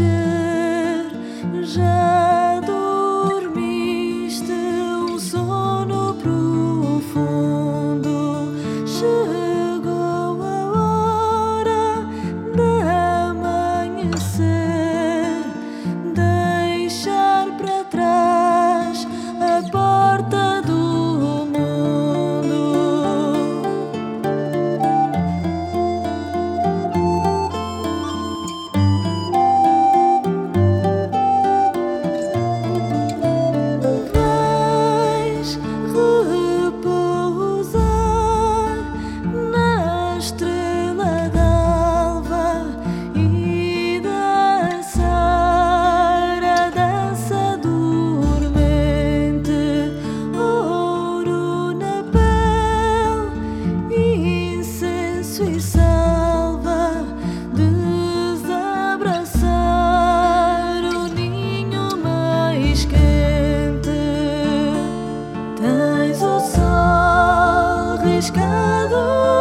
nascer já dormiste um sono profundo. Chegou a hora da amanhecer. pecado.